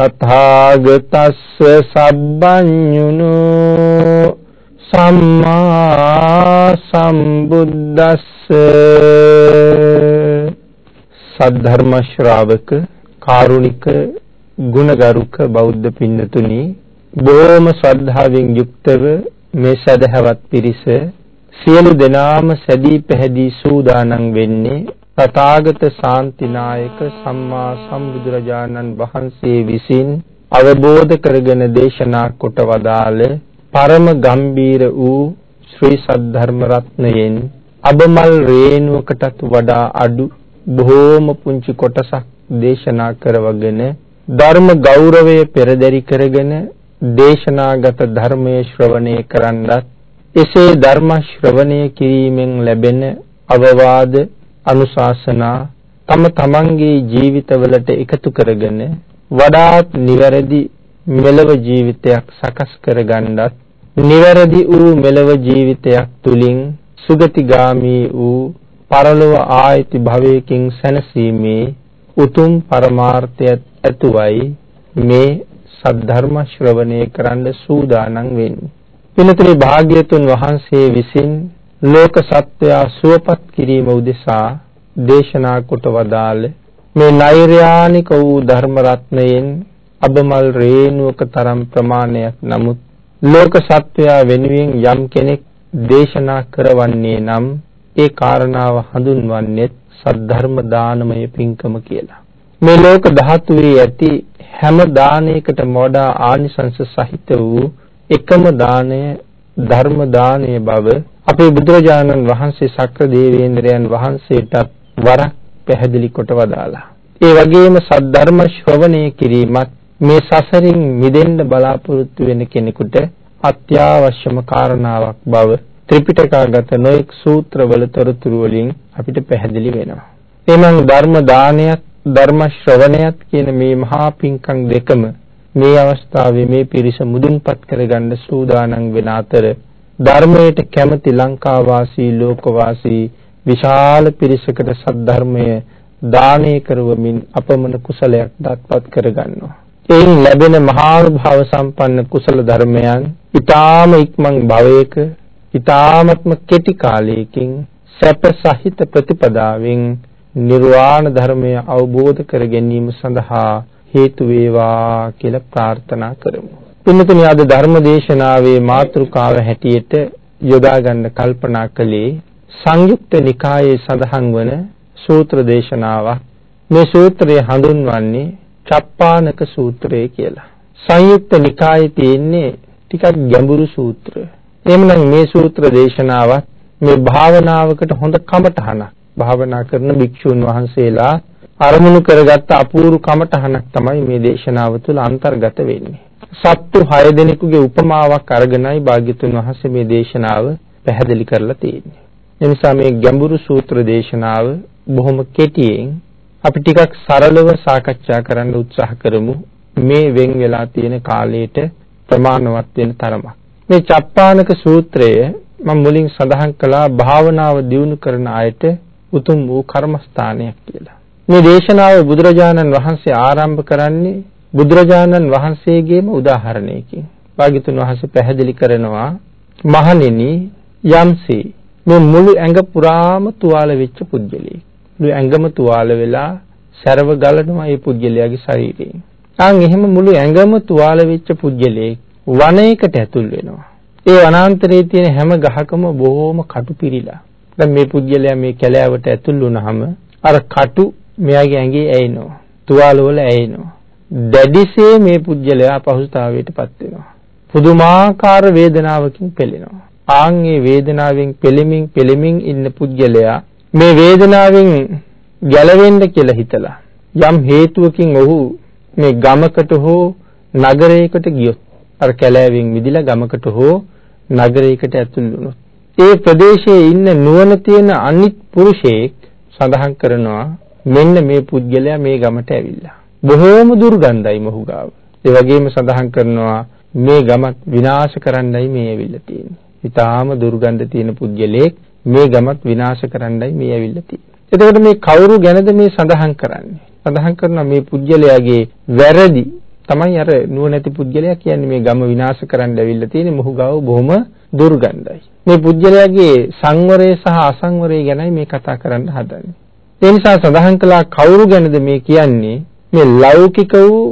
තථාගතස්ස සබ්බඤුනු සම්මා සම්බුද්දස්ස සද්ධර්ම ශ්‍රාවක කාරුණික ගුණගරුක බෞද්ධ පින්නතුනි බොහොම ශ්‍රද්ධාවෙන් යුක්තව මේ සදහවත් පිරිස සියලු දෙනාම සැදී පැහැදී සූදානම් වෙන්නේ තථාගත ශාන්තිනායක සම්මා සම්බුදුරජාණන් වහන්සේ විසින් අවබෝධ කරගෙන දේශනා කොට වදාළ පරම ගම්බීර වූ ශ්‍රී සද්ධර්ම රත්නයෙන් අබමල් රේණුවකටත් වඩා අඩු බොහෝම පුංචි කොටසක් දේශනා කරවගෙන ධර්ම ගෞරවය පෙරදරි කරගෙන දේශනාගත ධර්මයේ ශ්‍රවණය කරන්නත් එසේ ධර්ම ශ්‍රවණය කිරීමෙන් ලැබෙන අවවාද අනුශාසනා තම තමන්ගේ ජීවිතවලට එකතු කරගෙන වඩාත් නිවැරදි මෙලව ජීවිතයක් සකස් කරගන්නත් නිවැරදි වූ මෙලව ජීවිතයක් තුලින් සුගතිගාමී වූ පරලොව ආයති භවයකින් සැනසීමේ උතුම් පරමාර්ථයත් ඇතුවයි මේ සද්ධර්ම ශ්‍රවණය කරන්න සූදානම් වෙන්නේ. පින්තුනි භාග්‍යතුන් වහන්සේ විසින් ලෝක සත්වයා සුවපත් කිරීම උදෙසා දේශනා කොට වදාළ මේ නෛර්යානික වූ ධර්ම රත්නයෙන් අබමල් රේණුවක තරම් ප්‍රමාණයක් නමුත් ලෝක සත්වයා වෙනුවෙන් යම් කෙනෙක් දේශනා කරවන්නේ නම් ඒ කාරණාව හඳුන්වන්නේ සද්ධර්ම දානමය පින්කම කියලා. මේ ලෝක ධාතුවේ ඇති හැම දානයකට වඩා ආනිසංස සහිත වූ එකම දාණය ධර්ම දානය බව අපේ බුදුරජාණන් වහන්සේ සක්‍ර දේවේන්ද්‍රයන් වහන්සේටත් වරක් පැහැදිලි කොට වදාලා. ඒ වගේම සද්ධර්ම ශ්‍රවණය කිරීමත් මේ සසරින් මිදෙන්න බලාපොරොත්තු වෙන කෙනෙකුට අත්‍යවශ්‍යම කාරණාවක් බව ත්‍රිපිටකාගත නොඑක් සූත්‍රවල තොරතුරු වලින් අපිට පැහැදිලි වෙනවා. එමන් ධර්ම දානයත් ධර්ම ශ්‍රවණයත් කියන මේ මහා පිංකම් දෙකම මේ අවස්ථාවේ මේ පිරිස මුදුන්පත් කරගන්න සූදානම් වෙන අතර ධර්මයට කැමති ලංකා වාසී ලෝක වාසී විශාල පිරිසකට සද්ධර්මය දානය කරවමින් අපමණ කුසලයක් දත්පත් කරගන්නවා. එයින් ලැබෙන මහානුභාව සම්පන්න කුසල ධර්මයන් ඊටාම ඉක්මන් භවයක ඊටාමත්ම කෙටි කාලයකින් සැප සහිත ප්‍රතිපදාවෙන් නිර්වාණ ධර්මය අවබෝධ කර ගැනීම සඳහා හේතු වේවා කියලා ප්‍රාර්ථනා කරමු. පින්නතුනි අද ධර්ම දේශනාවේ මාතෘකාව හැටියට යොදා ගන්න කල්පනා කළේ සංයුක්ත නිකායේ සඳහන් වන සූත්‍ර දේශනාවක්. මේ සූත්‍රය හඳුන්වන්නේ චප්පානක සූත්‍රය කියලා. සංයුක්ත නිකායේ තියෙන්නේ ටිකක් ගැඹුරු සූත්‍රය. එhmenan මේ සූත්‍ර දේශනාවත් මේ භාවනාවකට හොඳ කමටහනක්. භාවනා කරන භික්ෂුන් වහන්සේලා අරමුණු කරගත්ත අපූර්ව කමටහනක් තමයි මේ දේශනාව තුළ අන්තර්ගත වෙන්නේ. සත්තු 6 දෙනෙකුගේ උපමාවක් අරගෙනයි භාග්‍යතුන් වහන්සේ මේ දේශනාව පැහැදිලි කරලා තියෙන්නේ. එනිසා මේ ගැඹුරු සූත්‍ර දේශනාව බොහොම කෙටියෙන් අපි ටිකක් සරලව සාකච්ඡා කරන්න උත්සාහ කරමු මේ වෙන් වෙලා තියෙන කාලයට ප්‍රමාණවත් වෙන තරමක්. මේ චප්පානක සූත්‍රය මම මුලින් සඳහන් කළා භාවනාව දියුණු කරන අයට උතුම් වූ කර්මස්ථානයක් කියලා. මේ දේශනාව බුදුරජාණන් වහන්සේ ආරම්භ කරන්නේ බුදුරජාණන් වහන්සේගේම උදාහරණයකින්. භාග්‍යතුන් වහන්සේ පැහැදිලි කරනවා මහණෙනි යම්සේ මේ මුළු ඇඟ පුරාම තුවාල වෙච්ච පුද්ගලයෙක්. මුළු ඇඟම තුවාල වෙලා සැරව ගලනවා මේ පුද්ගලයාගේ ශරීරයෙන්. ආන් එහෙම මුළු ඇඟම තුවාල වෙච්ච පුද්ගලයෙක් වනයේකට ඇතුල් වෙනවා. ඒ වනාන්තරයේ තියෙන හැම ගහකම බොහෝම කටු පිරීලා. දැන් මේ පුද්ගලයා මේ කැලෑවට ඇතුල් වුණාම අර කටු මෙයාගේ ඇඟේ ඇයෙනවා. තුවාල වල ඇයෙනවා. දැඩිසේ මේ පුජ්‍යලයා අපහසුතාවයටපත් වෙනවා. පුදුමාකාර වේදනාවකින් පෙළෙනවා. ආන් මේ වේදනාවෙන් පෙළෙමින් පෙළෙමින් ඉන්න පුජ්‍යලයා මේ වේදනාවෙන් ගැලවෙන්න කියලා හිතලා යම් හේතුවකින් ඔහු මේ ගමකට හෝ නගරයකට ගියොත් අර කැලෑවෙන් මිදිලා ගමකට හෝ නගරයකට ඇතුල් වුණොත් ඒ ප්‍රදේශයේ ඉන්න නුවණ තියෙන අනිත් පුරුෂයෙක් සඳහන් කරනවා මෙන්න මේ පුද්ගලයා මේ ගමට ඇවිල්ලා. බොහෝම දුර්ගන්ධයි මොහු ගාව. ඒ වගේම සඳහන් කරනවා මේ ගමත් විනාශ කරන්නයි මේ ඇවිල්ලා තියෙන්නේ. ඊටාම දුර්ගන්ධ තියෙන පුද්ගලයෙක් මේ ගමත් විනාශ කරන්නයි මේ ඇවිල්ලා තියෙන්නේ. එතකොට මේ කවුරු ගැනද මේ සඳහන් කරන්නේ? සඳහන් කරනවා මේ පුද්ගලයාගේ වැරදි තමයි අර නුවණැති පුද්ගලයා කියන්නේ මේ ගම විනාශ කරන්න ඇවිල්ලා තියෙන්නේ මොහු ගාව බොහොම දුර්ගන්ධයි. මේ පුද්ගලයාගේ සංවරය සහ අසංවරය ගැනයි මේ කතා කරන්න හදන්නේ. ඒ නිසා සඳහන් කළා කවුරු ගැනද මේ කියන්නේ මේ ලෞකික වූ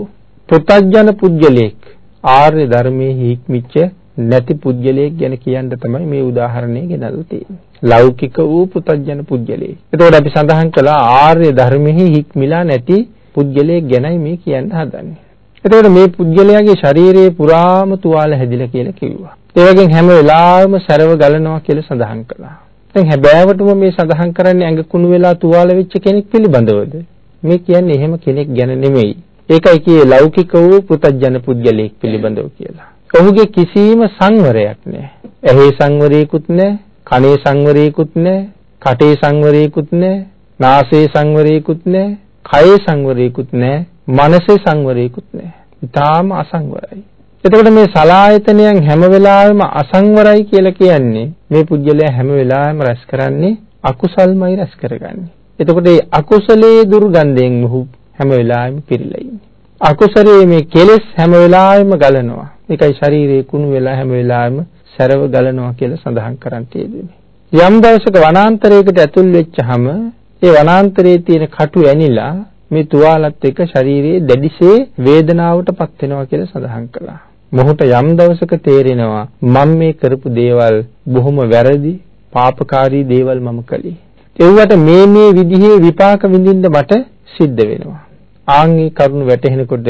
පුතග්ජන පුද්ගලයෙක් ආර්ය ධර්මයේ හික්මිච්ච නැති පුද්ගලයෙක් ගැන කියන්න තමයි මේ උදාහරණය ගෙනල්ලා තියෙන්නේ. ලෞකික වූ පුතග්ජන පුද්ගලයෙක්. එතකොට අපි සඳහන් කළා ආර්ය ධර්මයේ හික්මිලා නැති පුද්ගලයෙක් ගැනයි මේ කියන්න හදන්නේ. එතකොට මේ පුද්ගලයාගේ ශරීරයේ පුරාම තුවාල හැදිලා කියලා කිව්වා. ඒ වගේම හැම වෙලාවෙම සැරව ගලනවා කියලා සඳහන් කළා. දැන් හැබෑවටම මේ සඳහන් කරන්නේ ඇඟ කුණු වෙලා තුවාල වෙච්ච කෙනෙක් පිළිබඳවද? මේ කියන්නේ එහෙම කෙනෙක් ගැන නෙමෙයි. ඒකයි කියේ ලෞකික වූ පුතජන පුද්ගලයෙක් පිළිබඳව කියලා. ඔහුගේ කිසිම සංවරයක් නැහැ. ඇහි සංවරයකුත් නැහැ, කනේ සංවරයකුත් නැහැ, කටේ සංවරයකුත් නැහැ, නාසයේ සංවරයකුත් නැහැ, කයේ සංවරයකුත් නැහැ, මනසේ සංවරයකුත් නැහැ. ඊටාම අසංවරයි. එතකොට මේ සලායතනයන් හැම වෙලාවෙම අසංවරයි කියලා කියන්නේ මේ පුජ්‍යලයා හැම වෙලාවෙම රැස් කරන්නේ අකුසල්මයි රැස් කරගන්නේ. එතකොට මේ අකුසලයේ දුර්ගන්ධයෙන් මොහු හැම වෙලාවෙම පිරීලා ඉන්නේ. අකුසලයේ මේ කෙලෙස් හැම වෙලාවෙම ගලනවා. ඒකයි ශරීරයේ කුණු වෙලා හැම වෙලාවෙම සැරව ගලනවා කියලා සඳහන් කරන් තියෙන්නේ. යම් දවසක වනාන්තරයකට ඇතුල් වෙච්චහම ඒ වනාන්තරයේ තියෙන කටු ඇනිලා මේ තුවාලත් එක්ක ශරීරයේ දැඩිසේ වේදනාවටපත් වෙනවා කියලා සඳහන් කළා. මොහුට යම් දවසක තේරෙනවා මම මේ කරපු දේවල් බොහොම වැරදි පාපකාරී දේවල් මම කළේ. ඒවට මේ මේ විදිහේ විපාක විඳින්න මට සිද්ධ වෙනවා. ආන්ගේ කරුණ වැටහෙනකොට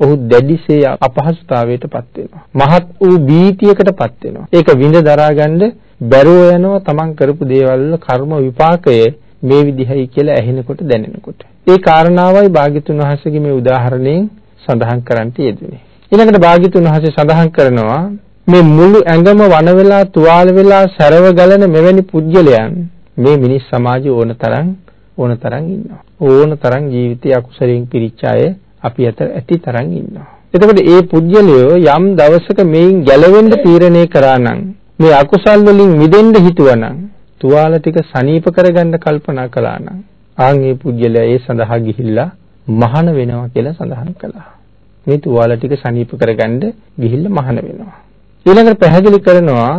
ඔහු දැඩිසේ අපහසුතාවයටපත් වෙනවා. මහත් වූ බීතියකටපත් වෙනවා. ඒක විඳ දරාගන්න බැරුව යනවා තමන් කරපු දේවල් වල කර්ම විපාකය මේ විදිහයි කියලා ඇහෙනකොට දැනෙනකොට. ඒ කාරණාවයි භාග්‍යතුන් වහන්සේගේ මේ උදාහරණයෙන් සඳහන් කරන්නට යෙදුනේ. ඊළඟට භාග්‍යතුන් වහන්සේ සඳහන් කරනවා මේ මුළු ඇඟම වන වෙලා තුවාල වෙලා සැරව ගලන මෙවැනි පුජ්‍යලයන් මේ මිනිස් සමාජයේ ඕන තරම් ඕන තරම් ඉන්නවා. ඕන තරම් ජීවිතය අකුසලයෙන් පිරිච්ච අය අපි අතර ඇති තරම් ඉන්නවා. එතකොට ඒ පුජ්‍යලයෝ යම් දවසක මේන් ගැලවෙන්න තීරණය කරා නම් මේ අකුසල් වලින් මිදෙන්න හිතුවනම් තුවාල ටික සනීප කරගන්න කල්පනා කළා නම් ආන් මේ පුජ්‍යලයා ඒ සඳහා ගිහිල්ලා මහාන වෙනවා කියලා සඳහන් කළා. මේ තුවාල ටික සනීප කරගන්න ගිහිල්ලා මහාන වෙනවා. ඊළඟට පැහැදිලි කරනවා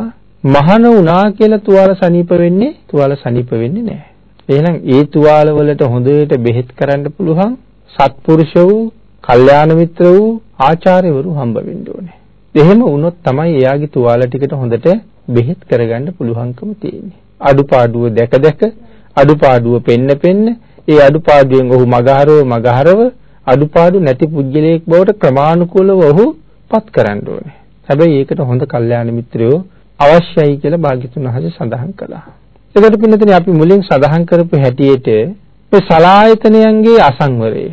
මහාන වුණා කියලා තුවාල සනීප වෙන්නේ තුවාල සනීප වෙන්නේ නැහැ. එහෙනම් ඒ තුවාල වලට හොඳට බෙහෙත් කරන්න පුළුවන් සත්පුරුෂ වූ, කල්යාණ මිත්‍ර වූ ආචාර්යවරු හම්බ වෙන්න ඕනේ. එහෙම වුණොත් තමයි එයාගේ තුවාල ටිකට හොඳට බෙහෙත් කරගන්න පුළුවන්කම තියෙන්නේ. අඩුපාඩුව දැක දැක අඩුපාඩුව පෙන්න පෙන්න ඒ අඩුපාඩුවෙන් ඔහු මගහරව මගහරව අඩුපාඩු නැති පුජ්‍යලයක් බවට ක්‍රමානුකූලව ඔහු පත් කරන්න ඕනේ. හැබැයි ඒකට හොඳ කල්යාණ මිත්‍රයෝ අවශ්‍යයි කියලා භාග්‍යතුන් වහන්සේ සඳහන් කළා. එතකොට පින්නතනේ අපි මුලින් සඳහන් කරපු හැටියට මේ සලායතනයන්ගේ අසංවරය,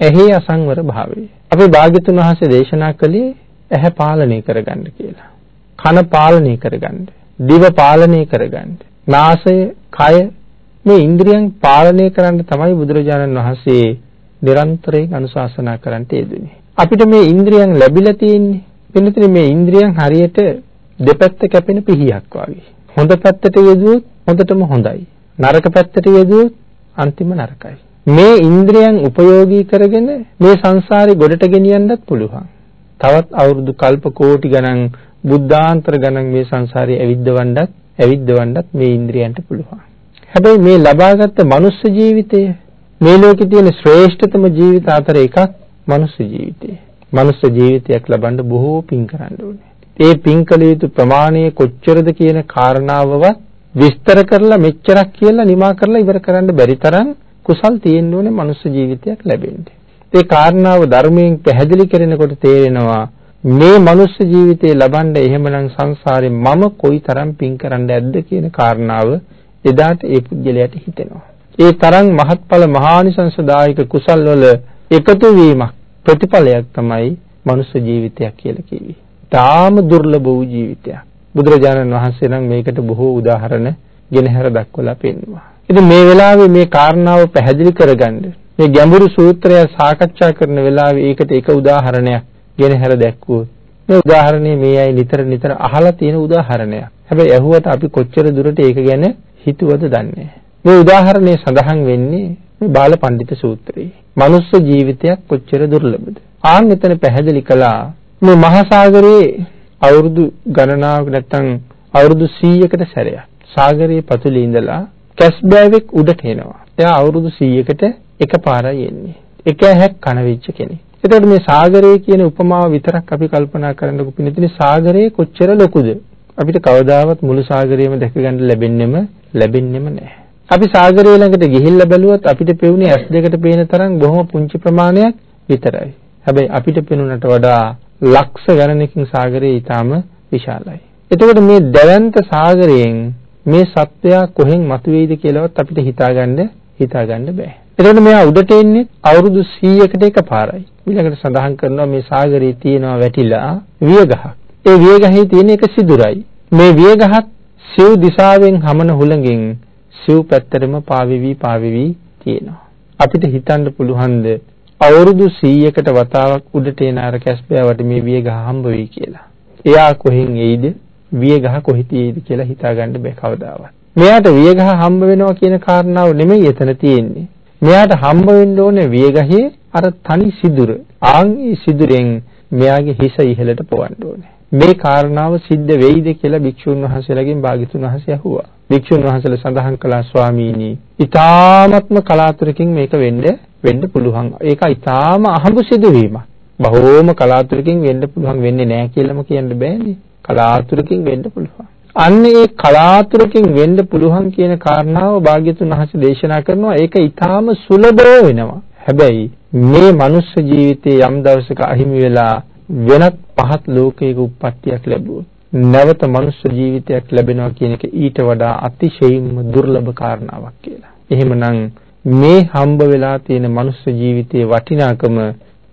ඇහි අසංවර භාවය. අපි භාග්‍යතුන් වහන්සේ දේශනා කළේ ඇහැ පාලනය කරගන්න කියලා. කන පාලනය කරගන්න, දිව පාලනය කරගන්න, නාසය, කය මේ ඉන්ද්‍රියන් පාලනය කරන්න තමයි බුදුරජාණන් වහන්සේ නිරන්තරයෙන් අනුශාසනා කරන්නට යෙදුනේ. අපිට මේ ඉන්ද්‍රියන් ලැබිලා තියෙන්නේ. පින්නතනේ මේ ඉන්ද්‍රියන් හරියට දෙපැත්ත කැපෙන පිහියක් වගේ. හොඳ පැත්තට යෙදුවොත් හොඳටම හොඳයි. නරක පැත්තට යෙදුවොත් අන්තිම නරකයි. මේ ඉන්ද්‍රියන් උපයෝගී කරගෙන මේ සංසාරේ ගොඩට ගෙනියන්නත් පුළුවන්. තවත් අවුරුදු කල්ප කෝටි ගණන් බුද්ධාන්තර ගණන් මේ සංසාරේ ඇවිද්දවන්නත් ඇවිද්දවන්නත් මේ ඉන්ද්‍රියන්ට පුළුවන්. හැබැයි මේ ලබාගත් මනුස්ස ජීවිතය මේ ලෝකේ තියෙන ශ්‍රේෂ්ඨතම ජීවිත අතර එකක් මනුස්ස ජීවිතය. මනුස්ස ජීවිතයක් ලබන්න බොහෝ පින් කරන්න ඕනේ. ඒ පින් කළ යුතු ප්‍රමාණය කොච්චරද කියන කාරණාවවත් විස්තර කරලා මෙච්චරක් කියලා නිමා කරලා ඉවර කරන්න බැරි තරම් කුසල් තියෙන්න ඕනේ මනුස්ස ජීවිතයක් ලැබෙන්න. ඒ කාරණාව ධර්මයෙන් පැහැදිලි කරනකොට තේරෙනවා මේ මනුස්ස ජීවිතේ ලබන්න එහෙමනම් සංසාරේ මම කොයිතරම් පින් කරන්න ඇද්ද කියන කාරණාව එදාට ඒ පුද්ගලයාට හිතෙනවා. ඒ තරම් මහත්ඵල මහානිසංසදායක කුසල් වල එකතු වීමක් ප්‍රතිඵලයක් තමයි මනුස්ස ජීවිතයක් කියලා කිව්වේ. තාම දුර්ලභ වූ ජීවිතයක්. බුදුරජාණන් වහන්සේ නම් මේකට බොහෝ උදාහරණ ගෙනහැර දක්වලා පෙන්වනවා. ඉතින් මේ වෙලාවේ මේ කාරණාව පැහැදිලි කරගන්න මේ ගැඹුරු සූත්‍රය සාකච්ඡා කරන වෙලාවේ ඒකට එක උදාහරණයක් ගෙනහැර දැක්වුවොත් මේ උදාහරණය මේ අය නිතර නිතර අහලා තියෙන උදාහරණයක්. හැබැයි ඇහුවට අපි කොච්චර දුරට ඒක ගැන හිතුවද දන්නේ මේ උදාහරණය සඳහන් වෙන්නේ මේ බාල පඬිත සූත්‍රයේ. මනුස්ස ජීවිතයක් කොච්චර දුර්ලභද? ආන් එතන පැහැදිලි කළා මේ මහා සාගරයේ අවුරුදු ගණනාවක් නැත්තම් අවුරුදු 100කට සැරයක් සාගරයේ පතුලේ ඉඳලා කැස්බෑවෙක් උඩට එනවා. එයා අවුරුදු 100කට එකපාරයි එන්නේ. එක ඇහැක් කන වෙච්ච කෙනෙක්. එතකොට මේ සාගරය කියන උපමාව විතරක් අපි කල්පනා කරන්නකො පිළිතුරේ සාගරය කොච්චර ලොකුද? අපිට කවදාවත් මුළු සාගරයම දැක ගන්න ලැබෙන්නෙම ලැබෙන්නෙම නැහැ. අපි සාගරය ළඟට ගිහිල්ලා බැලුවත් අපිට පෙවුනේ ඇස් දෙකට පේන තරම් බොහොම පුංචි ප්‍රමාණයක් විතරයි. හැබැයි අපිට පෙනුනට වඩා ලක්ෂ ගණනකින් සාගරය ඊටාම විශාලයි. එතකොට මේ දැවැන්ත සාගරයෙන් මේ සත්වයා කොහෙන් මතුවේද කියලාවත් අපිට හිතාගන්න හිතාගන්න බෑ. එතකොට මෙයා උඩට එන්නේ අවුරුදු 100කට එකපාරයි. ඊළඟට සඳහන් කරනවා මේ සාගරයේ තියෙනවා වැටිලා වියගහක්. ඒ වියගහේ තියෙන එක සිදුරයි. මේ වියගහත් සිව් දිශාවෙන් හමන හුළඟින් සිව් පැත්තටම පාවෙවි පාවෙවි තියෙනවා. අපිට හිතන්න පුළුවන්ද අවුරුදු 100කට වතාවක් උඩට එන අර කැස්බෑවට මේ වියගහ හම්බ වෙයි කියලා. එයා කොහෙන් එයිද? වියගහ කොහේ තියෙයිද කියලා හිතාගන්න බෑ කවදාවත්. මෙයාට වියගහ හම්බ වෙනවා කියන කාරණාව නෙමෙයි එතන තියෙන්නේ. මෙයාට හම්බ වෙන්න ඕනේ වියගහේ අර තනි සිදුර. ආන් ඒ සිදුරෙන් මෙයාගේ හිස ඉහළට පොවන්න ඕනේ. මේ කාරණාව සිද්ධ වෙයිද කියලා භික්ෂුන් වහන්සේලාගෙන් භාග්‍යතුන් වහන්සේ අහුවා. භික්ෂුන් වහන්සේලා සඳහන් කළා ස්වාමීනි, ඊ타මත්ම කලාතුරකින් මේක වෙන්න වෙන්න පුළුවන්. ඒක ඊ타ම අහඹු සිදුවීමක්. බොහෝම කලාතුරකින් වෙන්න පුළුවන් වෙන්නේ නැහැ කියලාම කියන්න බෑනේ. කලාතුරකින් වෙන්න පුළුවන්. අන්න ඒ කලාතුරකින් වෙන්න පුළුවන් කියන කාරණාව භාග්‍යතුන් වහන්සේ දේශනා කරනවා. ඒක ඊ타ම සුලභව වෙනවා. හැබැයි මේ මනුස්ස ජීවිතයේ යම් දවසක අහිමි වෙලා වෙනත් පහත් ලෝකයක උප්පත්තියක් ලැබුවොත් නැවත මනුස්ස ජීවිතයක් ලැබෙනවා කියන එක ඊට වඩා අතිශයින්ම දුර්ලභ කාරණාවක් කියලා. එහෙමනම් මේ හම්බ වෙලා තියෙන මනුස්ස ජීවිතයේ වටිනාකම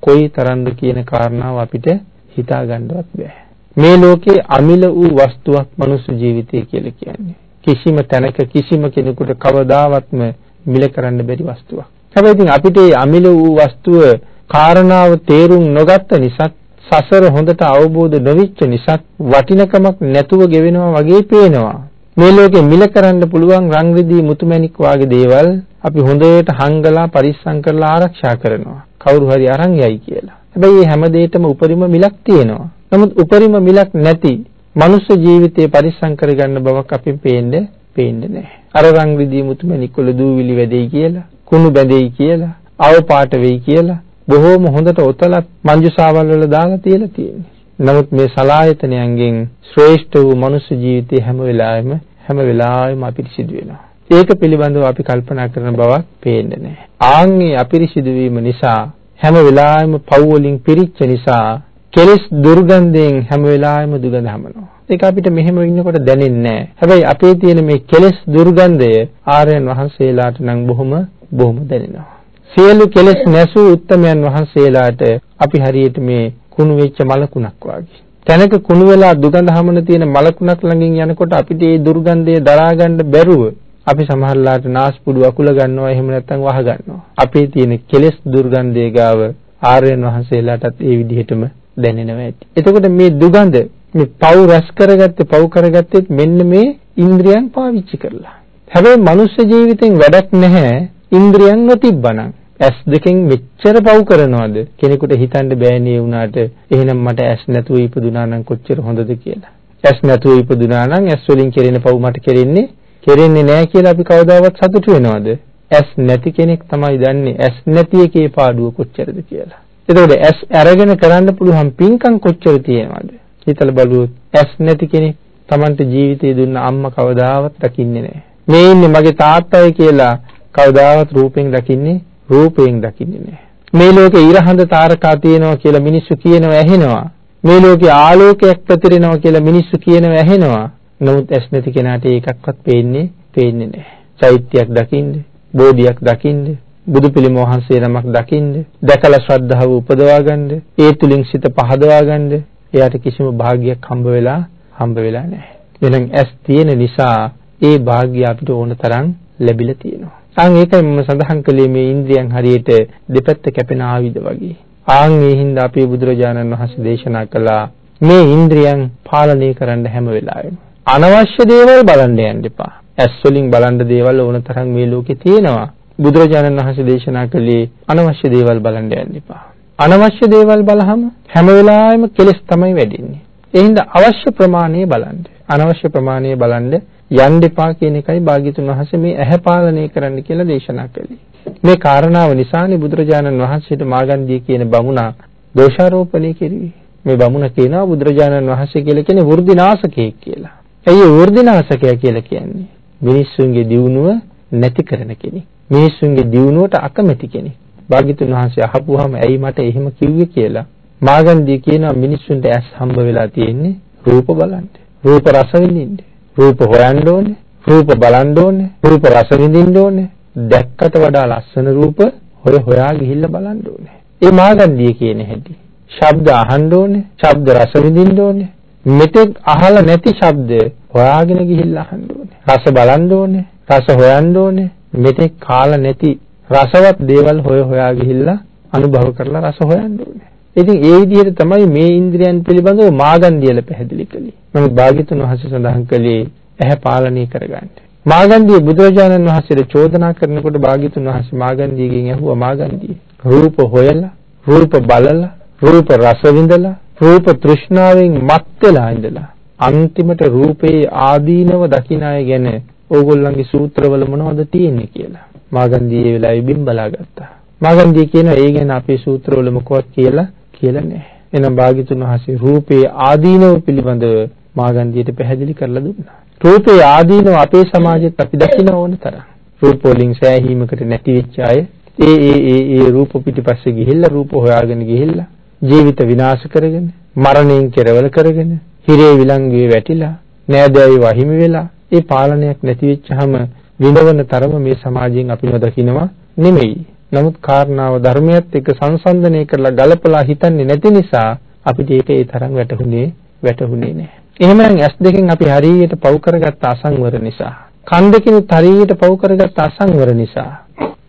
කොයි තරම්ද කියන කාරණාව අපිට හිතා ගන්නවත් බෑ. මේ ලෝකේ අමිල වූ වස්තුවක් මනුස්ස ජීවිතය කියලා කියන්නේ. කිසිම තැනක කිසිම කෙනෙකුට කවදාවත්ම මිල කරන්න බැරි වස්තුවක්. හැබැයි ඉතින් අපිට මේ අමිල වූ වස්තුව කාරණාව තේරුම් නොගත්ත නිසා සසර හොඳට අවබෝධ නොවිච්ච නිසා වටිනකමක් නැතුව ගෙවෙනවා වගේ පේනවා. මේ ලෝකේ මිල කරන්න පුළුවන් රන් රිදී මුතුමැණික් වාගේ දේවල් අපි හොඳට හංගලා පරිස්සම් කරලා ආරක්ෂා කරනවා. කවුරු හරි අරන් යයි කියලා. හැබැයි මේ හැම දෙයකම උපරිම මිලක් තියෙනවා. නමුත් උපරිම මිලක් නැති මනුෂ්‍ය ජීවිතේ පරිස්සම් කරගන්න බවක් අපින් පේන්නේ පේන්නේ නැහැ. අර රන් රිදී මුතුමැණික් වල දූවිලි වැඩෙයි කියලා, කුණු බැඳෙයි කියලා, අවපාට වෙයි කියලා බොහෝම හොඳට ඔතලත් මංජුසාවල් වල දාලා තියලා තියෙන්නේ. නමුත් මේ සලායතනයන්ගෙන් ශ්‍රේෂ්ඨ වූ මනුෂ්‍ය ජීවිතය හැම වෙලාවෙම හැම වෙලාවෙම අපිරිසිදු වෙනවා. ඒක පිළිබඳව අපි කල්පනා කරන බවක් පේන්නේ නැහැ. ආන්ගේ අපිරිසිදු වීම නිසා හැම වෙලාවෙම පව් වලින් පිරිච්ච නිසා කෙලස් දුර්ගන්ධයෙන් හැම වෙලාවෙම දුගඳ හමනවා. ඒක අපිට මෙහෙම ඉන්නකොට දැනෙන්නේ නැහැ. හැබැයි අපේ තියෙන මේ කෙලස් දුර්ගන්ධය ආර්යයන් වහන්සේලාට නම් බොහොම බොහොම දැනෙනවා. සියලු කෙලෙස් නැසූ උත්තමයන් වහන්සේලාට අපි හරියට මේ කුණු වෙච්ච මලකුණක් වගේ. තැනක කුණු වෙලා දුගඳ හමන තියෙන මලකුණක් ළඟින් යනකොට අපිට ඒ දුර්ගන්ධය දරා ගන්න බැරුව අපි සමහරලාට නාස්පුඩු අකුල ගන්නවා එහෙම නැත්නම් වහ ගන්නවා. අපේ තියෙන කෙලෙස් දුර්ගන්ධය ගාව ආර්යයන් වහන්සේලාටත් ඒ විදිහටම දැනෙනවා ඇති. එතකොට මේ දුගඳ මේ පව් රැස් කරගත්තේ පව් කරගත්තේ මෙන්න මේ ඉන්ද්‍රියන් පාවිච්චි කරලා. හැබැයි මනුෂ්‍ය ජීවිතෙන් වැඩක් නැහැ ඉන්ද්‍රියන් නොතිබ්බනම්. ඇස් දෙකෙන් මෙච්චර පව් කරනවද කෙනෙකුට හිතන්න බෑනේ වුණාට එහෙනම් මට ඇස් නැතුව ඉපදුනා නම් කොච්චර හොඳද කියලා. ඇස් නැතුව ඉපදුනා නම් ඇස් වලින් කෙරෙන පව් මට කෙරෙන්නේ කෙරෙන්නේ නැහැ කියලා අපි කවදාවත් සතුටු වෙනවද? ඇස් නැති කෙනෙක් තමයි දන්නේ ඇස් නැති එකේ පාඩුව කොච්චරද කියලා. එතකොට ඇස් අරගෙන කරන්න පුළුවන් පින්කම් කොච්චර තියෙනවද? හිතලා බලුවොත් ඇස් නැති කෙනෙක් Tamante ජීවිතේ දුන්න අම්මා කවදාවත් දකින්නේ නැහැ. මේ ඉන්නේ මගේ තාත්තයි කියලා කවදාවත් රූපෙන් දකින්නේ රූපයෙන් දකින්නේ නැහැ. මේ ලෝකේ ඉරහඳ තාරකා තියෙනවා කියලා මිනිස්සු කියනවා ඇහෙනවා. මේ ලෝකේ ආලෝකයක් පැතිරෙනවා කියලා මිනිස්සු කියනවා ඇහෙනවා. නමුත් ඇස් නැති කෙනාට ඒකක්වත් පේන්නේ පේන්නේ නැහැ. චෛත්‍යයක් දකින්න, බෝධියක් දකින්න, බුදු පිළිම වහන්සේ නමක් දකින්න, දැකලා ශ්‍රද්ධාව උපදවා ගන්න, ඒ තුලින් සිත පහදවා ගන්න, එයාට කිසිම භාග්යක් හම්බ වෙලා හම්බ වෙලා නැහැ. එහෙනම් ඇස් තියෙන නිසා ඒ භාග්ය අපිට ඕන තරම් ලැබිලා තියෙනවා. ආන් ඒකයි මම සඳහන් කළේ මේ ඉන්ද්‍රියන් හරියට දෙපැත්ත කැපෙන ආයුධ වගේ. ආන් ඒ හින්දා අපේ බුදුරජාණන් වහන්සේ දේශනා කළා මේ ඉන්ද්‍රියන් පාලනය කරන්න හැම වෙලාවෙම. අනවශ්‍ය දේවල් බලන්න යන්න එපා. ඇස් වලින් බලන්න දේවල් ඕන තරම් මේ ලෝකේ තියෙනවා. බුදුරජාණන් වහන්සේ දේශනා කළේ අනවශ්‍ය දේවල් බලන්න යන්න එපා. අනවශ්‍ය දේවල් බලහම හැම වෙලාවෙම කෙලස් තමයි වැඩින්නේ. ඒ හින්දා අවශ්‍ය ප්‍රමාණය බලන්න. අනවශ්‍ය ප්‍රමාණය බලන්න යන්න එපා කියන එකයි භාග්‍යතුන් වහන්සේ මේ ඇහැ පාලනය කරන්න කියලා දේශනා කළේ. මේ කාරණාව නිසානේ බුදුරජාණන් වහන්සේට මාගන්ධිය කියන බමුණා දෝෂාරෝපණය කෙරුවේ. මේ බමුණ කියනවා බුදුරජාණන් වහන්සේ කියලා කියන්නේ වෘද්ධිනාශකයෙක් කියලා. ඇයි වෘද්ධිනාශකයා කියලා කියන්නේ? මිනිස්සුන්ගේ දියුණුව නැති කරන කෙනෙක්. මිනිස්සුන්ගේ දියුණුවට අකමැති කෙනෙක්. භාග්‍යතුන් වහන්සේ අහපුවාම ඇයි මට එහෙම කිව්වේ කියලා මාගන්ධිය කියනවා මිනිස්සුන්ට ඇස් හම්බ වෙලා තියෙන්නේ රූප බලන්න. රූප රස විඳින්න. රූප හොයන්න ඕනේ, රූප බලන්න ඕනේ, රූප රස විඳින්න ඕනේ. දැක්කට වඩා ලස්සන රූප හොය හොයා ගිහිල්ලා බලන්න ඕනේ. ඒ මාගන්ධිය කියන හැටි. ශබ්ද අහන්න ඕනේ, ශබ්ද රස විඳින්න ඕනේ. මෙතෙක් අහලා නැති ශබ්ද හොයාගෙන ගිහිල්ලා අහන්න ඕනේ. රස බලන්න ඕනේ, රස හොයන්න ඕනේ. මෙතෙක් කාලා නැති රසවත් දේවල් හොය හොයා ගිහිල්ලා අනුභව කරලා රස හොයන්න ඕනේ. ඉතින් ඒ විදිහට තමයි මේ ඉන්ද්‍රියන් පිළිබඳව මාගන්ධියල පැහැදිලි කළේ. නමුත් භාග්‍යතුන් වහන්සේ සඳහන් කළේ ඇහැ පාලනය කරගන්න. මාගන්ධිය බුදුරජාණන් වහන්සේට චෝදනා කරනකොට භාග්‍යතුන් වහන්සේ මාගන්ධියගෙන් ඇහුවා මාගන්ධිය රූප හොයලා රූප බලලා රූප රස විඳලා රූප තෘෂ්ණාවෙන් මත් වෙලා ඉඳලා අන්තිමට රූපේ ආදීනව දකින්න අය ගැන ඕගොල්ලන්ගේ සූත්‍රවල මොනවද තියෙන්නේ කියලා. මාගන්ධිය ඒ වෙලාවේ බිම් බලා ගත්තා. මාගන්ධිය කියනවා ඒ ගැන අපේ සූත්‍රවල මොකවත් කියලා කියලා නැහැ. එහෙනම් භාග්‍යතුන් වහන්සේ රූපේ ආදීනව පිළිබඳව මාගන්ධියට පැහැදිලි කරලා දුන්නා. රූපේ ආදීනව අපේ සමාජෙත් අපි දකින්න ඕන තරම්. රූප වලින් සෑහීමකට නැති වෙච්ච අය ඒ ඒ ඒ ඒ රූප පිටිපස්සේ ගිහිල්ලා රූප හොයාගෙන ගිහිල්ලා ජීවිත විනාශ කරගෙන මරණයෙන් කෙරවල කරගෙන හිරේ විලංගුවේ වැටිලා නෑදෑයෝ වහිමි වෙලා ඒ පාලනයක් නැති වෙච්චහම විඳවන තරම මේ සමාජයෙන් අපි නොදකින්නවා නෙමෙයි. නමුත් කාරණාව ධර්මයත් එක්ක සංසන්දනය කරලා ගලපලා හිතන්නේ නැති නිසා අපිට ඒක ඒ තරම් වැටහුනේ වැටහුනේ නැහැ. එහෙමනම් ඇස් දෙකෙන් අපි හරියට පව් කරගත්ත අසංවර නිසා කන් දෙකෙන් හරියට පව් කරගත්ත අසංවර නිසා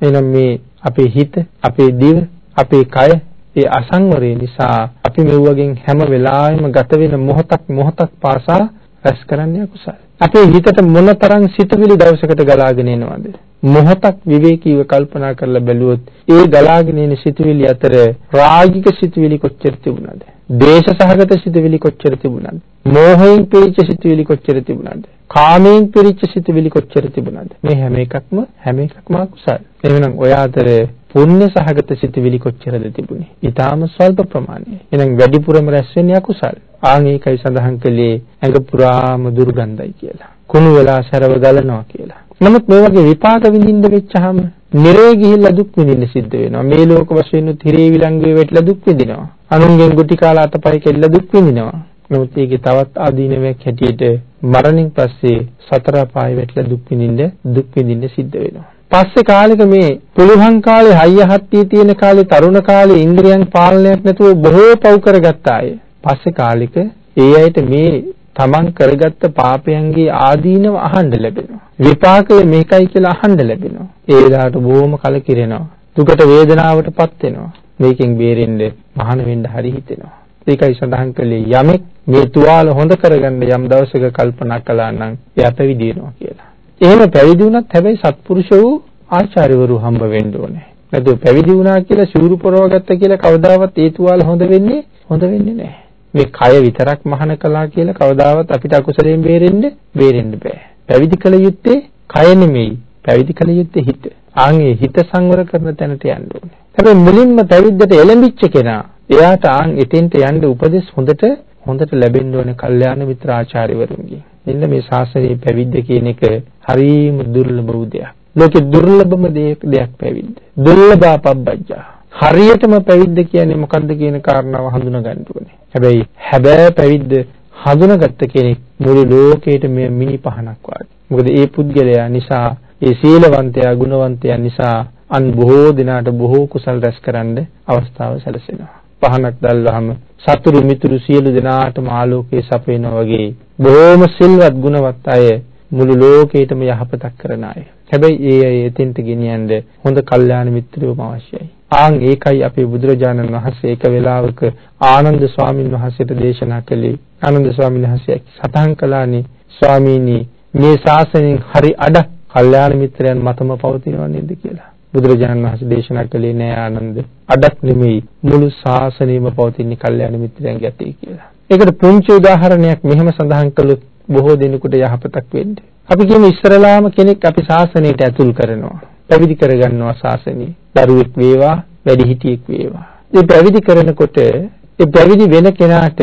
එහෙනම් මේ අපේ හිත, අපේ දිව, අපේ කය ඒ අසංවරය නිසා අපි මෙව්වගෙන් හැම වෙලාවෙම ගත වෙන මොහොතක් මොහොතක් පාසා රැස් කරන්නේ අකුසල. අපේ හිතට මොනතරම් සිතුවිලි දවසකට ගලාගෙන එනවද? මොහොතක් විවේකීව කල්පනා කරලා බැලුවොත් ඒ ගලාගෙන එන සිතුවිලි අතර රාගික සිතුවිලි කොච්චර තිබුණාද? දේශ සහගත සිතුවිලි කොච්චර තිබුණාද? මෝහයෙන් පිරිච්ච සිතුවිලි කොච්චර තිබුණාද? කාමයෙන් පිරිච්ච සිතුවිලි කොච්චර තිබුණාද? මේ හැම එකක්ම හැම එකක්ම අකුසල්. එහෙනම් ඔය අතර පුණ්‍ය සහගත සිතුවිලි කොච්චරද තිබුණේ? ඊටාම ස්වල්ප ප්‍රමාණය. එහෙනම් වැඩිපුරම රැස් වෙන්නේ අකුසල්. ආන් ඒකයි සඳහන් කළේ ඇඟ පුරාම දුර්ගන්ධයි කියලා. කුණු වෙලා සැරව ගලනවා කියලා. නමුත් මේ වගේ විපාක විඳින්න වෙච්චාම නිරේ ගිහිල්ලා දුක් විඳින්න සිද්ධ වෙනවා. මේ ලෝක වශයෙන් තිරේ විලංගුවේ වැටලා දුක් විඳිනවා. අනුන්ගෙන් ගුටි කාලා අතපය කෙල්ල දුක් විඳිනවා. නමුත් ඒකේ තවත් ආදීනමක් හැටියට මරණින් පස්සේ සතර පාය වැටලා දුක් විඳින්න දුක් විඳින්න සිද්ධ වෙනවා. පස්සේ කාලෙක මේ පුළුවන් කාලේ හයිය හත්තිය තියෙන කාලේ තරුණ කාලේ ඉන්ද්‍රියන් පාලනයක් නැතුව බොහෝ පව් කරගත්ත අය. පස්සේ කාලෙක ඒ අයට මේ තමන් කරගත්ත පාපයන්ගේ ආදීනව අහන්න ලැබෙනවා. විපාකය මේකයි කියලා අහන්න ලැබෙනවා. ඒ වෙලාවට බොහොම කලකිරෙනවා. දුකට වේදනාවටපත් වෙනවා. මේකෙන් බේරෙන්න මහාන වෙන්න හරි හිතෙනවා. ඒකයි සඳහන් කළේ යමෙක් මේ තුවාල හොඳ කරගන්න යම් දවසක කල්පනා කළා නම් එයා පැවිදි වෙනවා කියලා. එහෙම පැවිදි වුණත් හැබැයි සත්පුරුෂ වූ ආචාර්යවරු හම්බ වෙන්න ඕනේ. නැත්නම් පැවිදි වුණා කියලා සිවුරු පොරවගත්ත කියලා කවදාවත් ඒ තුවාල හොඳ වෙන්නේ හොඳ වෙන්නේ නැහැ. මේ කය විතරක් මහාන කළා කියලා කවදාවත් අපිට අකුසලයෙන් බේරෙන්න බේරෙන්න බෑ. පැවිදි කළ යුත්තේ කය නෙමෙයි. පැවිදි කළ යුත්තේ හිත. ආන්ගේ හිත සංවර කරන තැනට යන්න ඕනේ. හැබැයි මුලින්ම පැවිද්දට එළඹිච්ච කෙනා එයාට ආන් එතෙන්ට යන්න උපදෙස් හොඳට හොඳට ලැබෙන්න ඕනේ කල්යාණ මිත්‍ර ආචාර්යවරුන්ගෙන්. එන්න මේ ශාසනයේ පැවිද්ද කියන එක හරිම දුර්ලභ දෙයක්. ලෝකේ දුර්ලභම දෙයක් පැවිද්ද. දුර්ලභ පබ්බජ්ජා. හරියටම පැවිද්ද කියන්නේ මොකද්ද කියන කාරණාව හඳුනා ගන්න ඕනේ. හැබැයි හැබෑ පැවිද්ද හඳුනාගත්ත කෙනෙක් මුළු ලෝකෙට මේ මිනි පහනක් වගේ. මොකද ඒ පුද්ගලයා නිසා ඒ සීලවන්තයා ගුණවන්තයා නිසා අන් බොහෝ දිනාට බොහෝ කුසල් රැස්කරන්න අවස්ථාව සැලසෙනවා. පහනක් දැල්වහම සතුරු මිතුරු සියලු දෙනාටම ආලෝකයේ සපයනවා වගේ බොහෝම සිල්වත් ගුණවත් අය මුළු ලෝකෙටම යහපතක් කරන අය. හැබැයි ඒ අය එතෙන්ට ගෙනියන්න හොඳ කල්යාණ මිත්‍රයෝම අවශ්‍යයි. ආන් ඒකයි අපේ බුදුරජාණන් වහන්සේ එක වෙලාවක ආනන්ද ස්වාමීන් වහන්සේට දේශනා කළේ. ආනන්ද ස්වාමීන් වහන්සේ සතහන් කළානේ ස්වාමීනි මේ ශාසනයෙන් හරි අඩ කල්යාණ මිත්‍රයන් මතම පවතිනව නේද කියලා. බුදුරජාණන් වහන්සේ දේශනා කළේ නෑ ආනන්ද. අඩක් නෙමෙයි මුළු ශාසනයම පවතින කල්යාණ මිත්‍රයන්ගේ අතේ කියලා. ඒකට පුංචි උදාහරණයක් මෙහෙම සඳහන් කළොත් බොහෝ දෙනෙකුට යහපතක් වෙන්නේ. අපි කියමු ඉස්සරලාම කෙනෙක් අපි ශාසනයට ඇතුල් කරනවා. පැවිදි කරගන්නවා ශාසනය. දරුවෙක් වේවා, වැඩිහිටියෙක් වේවා. මේ පැවිදි කරනකොට ඒ පැවිදි වෙන කෙනාට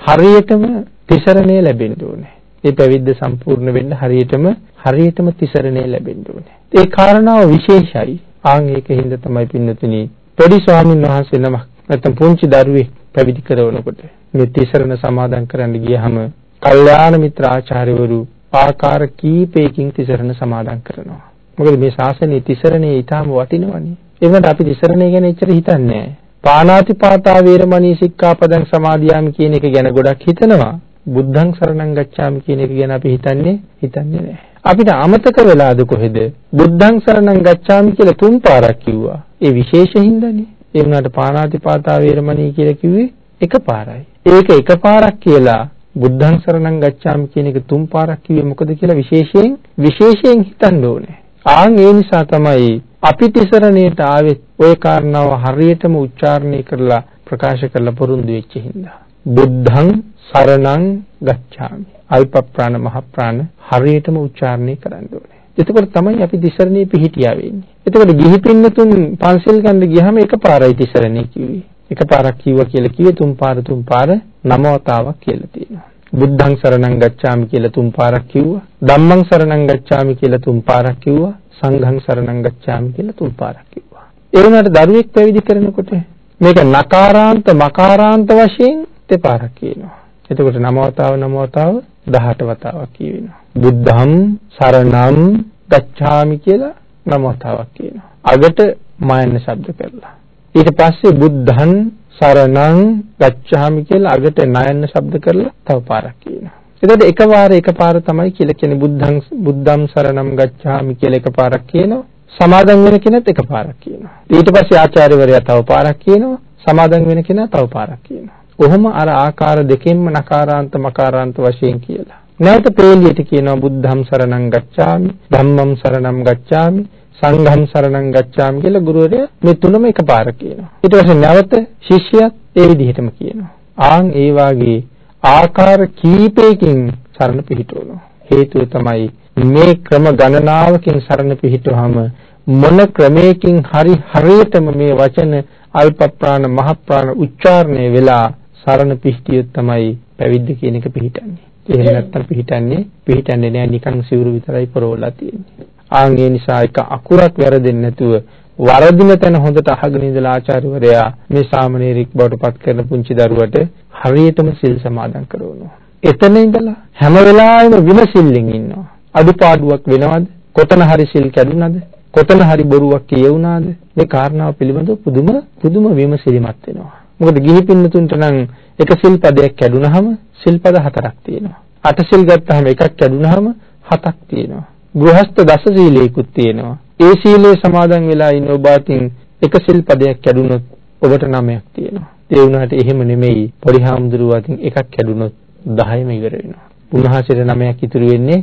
හරියටම තිසරණය ලැබෙන්න ඕනේ. ඒ පැවිද්ද සම්පූර්ණ වෙන්න හරියටම හරියටම තිසරණය ලැබෙන්න ඕනේ. ඒ කාරණාව විශේෂයි. ආන් ඒකින්ද තමයි පින්නතුනි පොඩි ස්වාමීන් වහන්සේ නමක් නැත්නම් පුංචි දරුවෙක් පැවිදි කරනකොට මේ තිසරණ සමාදන් කරන්න ගියහම කල්යාණ මිත්‍ර ආචාර්යවරු ආකාර කීපයකින් තිසරණ සමාදන් කරනවා. මොකද මේ ශාසනයේ තිසරණේ ඊටාම වටිනවනේ. ඒ වුණාට අපි තිසරණේ ගැන එච්චර හිතන්නේ නැහැ. පාණාතිපාතා වේරමණී සික්ඛාපදං සමාදියාමි කියන එක ගැන ගොඩක් හිතනවා. බුද්ධං සරණං ගච්ඡාමි කියන එක ගැන අපි හිතන්නේ හිතන්නේ නැහැ. අපිට අමතක වෙලාද කොහෙද? බුද්ධං සරණං ගච්ඡාමි කියලා තුන් පාරක් කිව්වා. ඒ විශේෂින්දනේ. ඒ වුණාට පාණාතිපාතා වේරමණී කියලා කිව්වේ එකපාරයි. ඒක එකපාරක් කියලා බුද්ධං සරණං ගච්ඡාමි කියන එක තුන් පාරක් කිව්වේ මොකද කියලා විශේෂයෙන් විශේෂයෙන් හිතන්න ඕනේ. ආන් ඒ නිසා තමයි අපි තිසරණයට ආවෙත් ওই කාරණාව හරියටම උච්චාරණය කරලා ප්‍රකාශ කරලා පොරුන්දු වෙච්ච හින්දා. බුද්ධං සරණං ගච්ඡාමි. අල්ප ප්‍රාණ මහ ප්‍රාණ හරියටම උච්චාරණය කරන්න ඕනේ. එතකොට තමයි අපි තිසරණේ පිහිටියා වෙන්නේ. එතකොට ගිහි පින්නතුන් පන්සල් ගන්න ගියාම එකපාරයි තිසරණේ කිව්වේ. එකපාරක් කිව්වා කියලා කිව්වේ තුන් පාර තුන් පාර නම වතාවක් කියලා තියෙනවා. බුද්ධං සරණං ගච්ඡාමි කියලා තුන් පාරක් කිව්වා. ධම්මං සරණං ගච්ඡාමි කියලා තුන් පාරක් කිව්වා. සංඝං සරණං ගච්ඡාමි කියලා තුන් පාරක් කිව්වා. ඒ වුණාට දරුවෙක් පැවිදි කරනකොට මේක නකාරාන්ත මකාරාන්ත වශයෙන් දෙපාරක් කියනවා. එතකොට නම වතාව නම වතාව 18 වතාවක් කියවෙනවා. බුද්ධං සරණං ගච්ඡාමි කියලා නම වතාවක් කියනවා. අගට මායන්න ශබ්ද කරලා. ඊට පස්සේ බුද්ධං සරණං ගච්ඡාමි කියලා අගට නයන්න ශබ්ද කරලා තව පාරක් කියනවා. එතකොට එකපාර එකපාර තමයි කියලා කියන්නේ බුද්ධං බුද්ධම් සරණම් ගච්ඡාමි කියලා එකපාරක් කියනවා. සමාදන් වෙන කෙනෙක් එකපාරක් කියනවා. ඊට පස්සේ ආචාර්යවරයා තව පාරක් කියනවා. සමාදන් වෙන කෙනා තව පාරක් කියනවා. කොහොම අර ආකාර දෙකෙන්ම නකාරාන්ත මකාරාන්ත වශයෙන් කියලා. නැවත පේලියට කියනවා බුද්ධම් සරණං ගච්ඡාමි ධම්මං සරණං ගච්ඡාමි සංඝං සරණං ගච්ඡාමි කියලා ගුරුවරයා මේ තුනම එකපාර කියනවා. ඊට පස්සේ නැවත ශිෂ්‍යයත් ඒ විදිහටම කියනවා. ආන් ඒ වාගේ ආකාර කීපයකින් සරණ පිහිටවනවා. හේතුව තමයි මේ ක්‍රම ගණනාවකින් සරණ පිහිටවහම මොන ක්‍රමයකින් හරි හරියටම මේ වචන අල්ප ප්‍රාණ මහ ප්‍රාණ උච්චාරණය වෙලා සරණ පිහිටියොත් තමයි පැවිද්ද කියන එක පිහිටන්නේ. එහෙම නැත්තම් පිහිටන්නේ පිහිටන්නේ නෑ නිකන් සිවුරු විතරයි පරවලා තියෙන්නේ. ආන් ඒ නිසා එක අකුරක් වැරදෙන්නේ නැතුව වරදින තැන හොඳට අහගෙන ඉඳලා ආචාර්යවරයා මේ සාමණේරික් බවට පත් කරන පුංචි දරුවට හරියටම සිල් සමාදන් කරවනවා. එතන ඉඳලා හැම වෙලාවෙම විමසිල්ලෙන් ඉන්නවා. අඩුපාඩුවක් වෙනවද? කොතන හරි සිල් කැඩුනද? කොතන හරි බොරුවක් කියවුනාද? මේ කාරණාව පිළිබඳව පුදුම පුදුම විමසිලිමත් වෙනවා. මොකද ගිහි පින්නතුන්ට නම් එක සිල් පදයක් කැඩුනහම සිල් පද හතරක් තියෙනවා. අට සිල් ගත්තාම එකක් කැඩුනහම හතක් තියෙනවා. ගෘහස්ත දස සීලයකුත් තියෙනවා. ඒ සීලේ සමාදන් වෙලා ඉන්න ඔබ අතින් එක සිල් පදයක් කැඩුනොත් ඔබට නමයක් තියෙනවා. ඒ වුණාට එහෙම නෙමෙයි. පොඩි හාමුදුරුවෝ අතින් එකක් කැඩුනොත් 10ම ඉවර වෙනවා. උන්වහන්සේට නමයක් ඉතුරු වෙන්නේ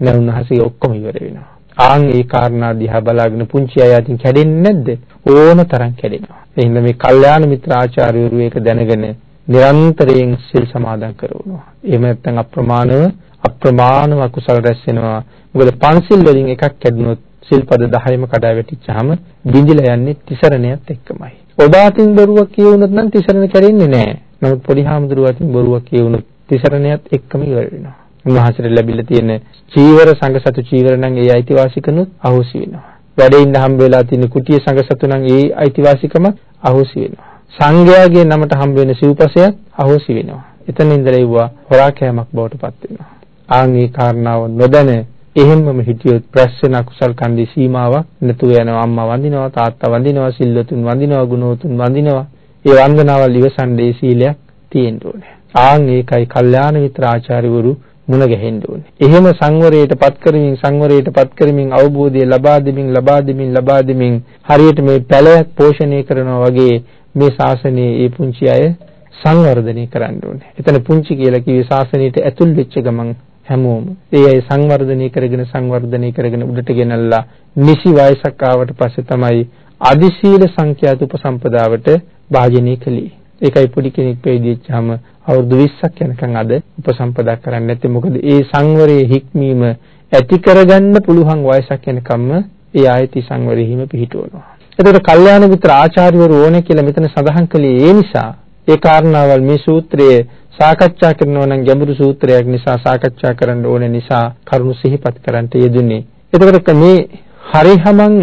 නෑ උන්වහන්සේ ඔක්කොම ඉවර වෙනවා. ආන් ඒ කාරණා දිහා බලාගෙන පුංචි අය අතින් කැඩෙන්නේ නැද්ද? ඕන තරම් කැඩෙනවා. එහෙනම් මේ කල්යාණ මිත්‍ර ආචාර්යවරු ඒක දැනගෙන නිරන්තරයෙන් සිල් සමාදන් කරනවා. එහෙම නැත්නම් අප්‍රමාණව අප්‍රමාණව අකුසල රැස් වෙනවා. මොකද පන්සිල් වලින් එකක් කැඩුනොත් සිල්පද 10ම කඩා වැටිච්චාම බිඳිලා යන්නේ තිසරණයත් එක්කමයි. ඔබ අතින් බොරුවක් කියවුනොත් නම් තිසරණ කැරෙන්නේ නැහැ. නමුත් පොඩි හාමුදුරුවෝ අතින් බොරුවක් කියවුනොත් තිසරණයත් එක්කම ඉවර වෙනවා. උන්වහන්සේට ලැබිලා තියෙන චීවර සංඝසතු චීවර නම් ඒ අයිතිවාසිකනුත් අහෝසි වෙනවා. වැඩේ ඉන්න හම්බ වෙලා තියෙන කුටිය සංඝසතු නම් ඒ අයිතිවාසිකම අහෝසි වෙනවා. සංඝයාගේ නමට හම්බ වෙන සිව්පසයත් අහෝසි වෙනවා. එතන ඉඳලා ඉවුවා හොරා කෑමක් බවට පත් වෙනවා. ආන් මේ කාරණාව නොදැන එහෙම්මම හිටියොත් ප්‍රශ්න අකුසල් කන්දේ සීමාවක් නැතුව යනවා. අම්මා වඳිනවා තාත්තා වඳිනවා සිල්වතුන් වඳිනවා ගුණවතුන් වඳිනවා. ඒ වන්දනාවල් ඉවසන්නේ සීලයක් තියෙන්න ඕනේ. ආන් ඒකයි කල්යාණ මිත්‍ර ආචාර්යවරු මුණ ගැහෙන්න ඕනේ. එහෙම සංවරයට පත් කරමින් සංවරයට පත් කරමින් අවබෝධය ලබා දෙමින් ලබා දෙමින් ලබා දෙමින් හරියට මේ පැලයක් පෝෂණය කරනවා වගේ මේ ශාසනයේ ඒ පුංචි අය සංවර්ධනය කරන්න ඕනේ. එතන පුංචි කියලා කිව්වේ ශාසනයට ඇතුල් වෙච්ච ගමන් හැමෝම ඒ අය සංවර්ධනය කරගෙන සංවර්ධනය කරගෙන උඩට ගෙනල්ලා නිසි වයසක් ආවට පස්සේ තමයි අදිශීල සංඛ්‍යාත උපසම්පදාවට භාජනය කළේ. ඒකයි පොඩි කෙනෙක් වෙයිදිච්චාම අවුරුදු 20ක් යනකම් අද උපසම්පදා කරන්නේ නැත්තේ මොකද ඒ සංවරයේ හික්මීම ඇති කරගන්න පුළුවන් වයසක් යනකම්ම ඒ ආයති සංවරෙහිම පිහිටවනවා. එතකොට කල්යාණ මිත්‍ර ආචාර්යවරු ඕනේ කියලා මෙතන සඳහන් කළේ ඒ නිසා ඒ කාරණාවල් මේ සූත්‍රයේ සාකච්ඡා කරනවා නම් ගැඹුරු සූත්‍රයක් නිසා සාකච්ඡා කරන්න ඕන නිසා කරුණු සිහිපත් කරන්ට යෙදුනේ. එතකොට මේ හරිහමං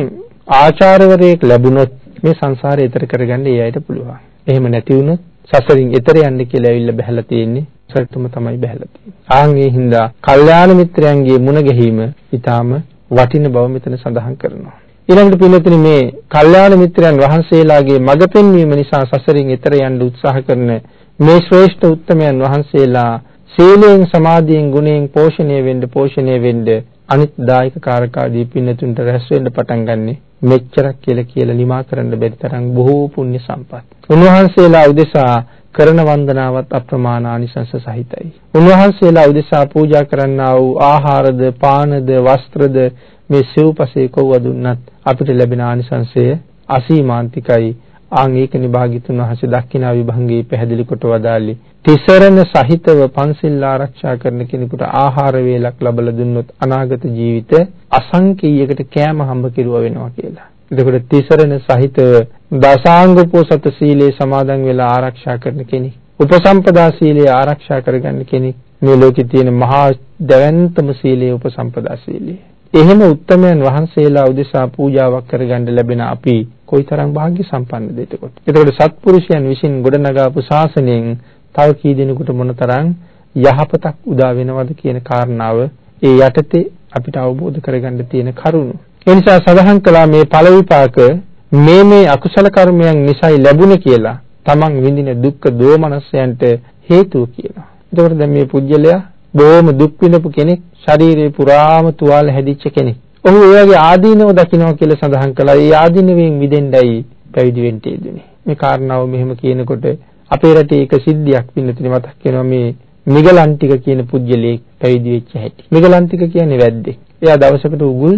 ආචාර්යවරයෙක් ලැබුණොත් මේ සංසාරේ ඈතර කරගන්න ඒ අයට පුළුවන්. එහෙම නැති වුණොත් සසරින් ඈතර යන්න කියලා ඇවිල්ලා බහැලා තියෙන්නේ. සරතුම තමයි බහැලා තියෙන්නේ. ආන් ඒ හින්දා කල්යාණ මිත්‍රයන්ගේ මුණ ගැහිම ඊටාම වටින බව මෙතන සඳහන් කරනවා. ඊළඟට පිළිතුරු මේ කල්යාණ මිත්‍රයන් වහන්සේලාගේ මඟ පෙන්වීම නිසා සසරින් ඈතර යන්න උත්සාහ කරන මේ ශ්‍රේෂ්ඨ උත්තමයන් වහන්සේලා සීලයෙන් සමාධියෙන් ගුණයෙන් පෝෂණය වෙන්න පෝෂණය වෙන්න අනිත් දායක කාරකාදී පින්නතුන්ට රැස් වෙන්න පටන් ගන්නෙ මෙච්චරක් කියලා කියලා නිමා කරන්න බැරි තරම් බොහෝ පුණ්‍ය සම්පත්. උන්වහන්සේලා උදෙසා කරන වන්දනාවත් අප්‍රමාණ ආනිසංස සහිතයි. උන්වහන්සේලා උදෙසා පූජා කරන්නා වූ ආහාරද පානද වස්ත්‍රද මේ සිව්පසේ කොව්ව දුන්නත් අපිට ලැබෙන ආනිසංසය අසීමාන්තිකයි. ආන් ඒක නිභාගිතුන් වහන්සේ දක්ෂිනා විභංගයේ පැහැදිලි කොට වදාළේ තිසරණ සහිතව පන්සිල් ආරක්ෂා කරන කෙනෙකුට ආහාර වේලක් ලැබලා දුන්නොත් අනාගත ජීවිත අසංකීයකට කෑම හම්බ කෙරුවා වෙනවා කියලා. එතකොට තිසරණ සහිතව දසාංග පොසත සීලේ සමාදන් වෙලා ආරක්ෂා කරන කෙනෙක් උපසම්පදා සීලය ආරක්ෂා කරගන්න කෙනෙක් මේ ලෝකේ තියෙන මහා දැවැන්තම සීලය උපසම්පදා සීලය. එහෙම උත්තමයන් වහන්සේලා උදෙසා පූජාවක් කරගන්න ලැබෙන අපි කොයිතරම් වාග්ය සම්පන්නද එතකොට. එතකොට සත්පුරුෂයන් විසින් ගොඩනගාපු ශාසනයෙන් තව කී දෙනෙකුට මොනතරම් යහපතක් උදා වෙනවද කියන කාරණාව ඒ යටතේ අපිට අවබෝධ කරගන්න තියෙන කරුණු. ඒ නිසා සඳහන් කළා මේ ඵල විපාක මේ මේ අකුසල කර්මයන් නිසායි ලැබුණේ කියලා තමන් විඳින දුක්ඛ දෝමනස්යන්ට හේතුව කියනවා. එතකොට දැන් මේ පුජ්‍යලයා බොහොම දුක් විඳපු කෙනෙක්, ශරීරේ පුරාම තුවාල හැදිච්ච කෙනෙක්. ඔහු ඒ වගේ ආදීනව දකින්නවා කියලා සඳහන් කළා. ඒ ආදීනවෙන් මිදෙන්නයි පැවිදි වෙන්න යෙදුනේ. මේ කාරණාව මෙහෙම කියනකොට අපේ රටේ එක සිද්ධියක් පින්නතුනි මතක් වෙනවා මේ මිගලන්තික කියන පුජ්‍යලේ පැවිදි වෙච්ච හැටි. මිගලන්තික කියන්නේ වැද්දෙක්. එයා දවසකට උගුල්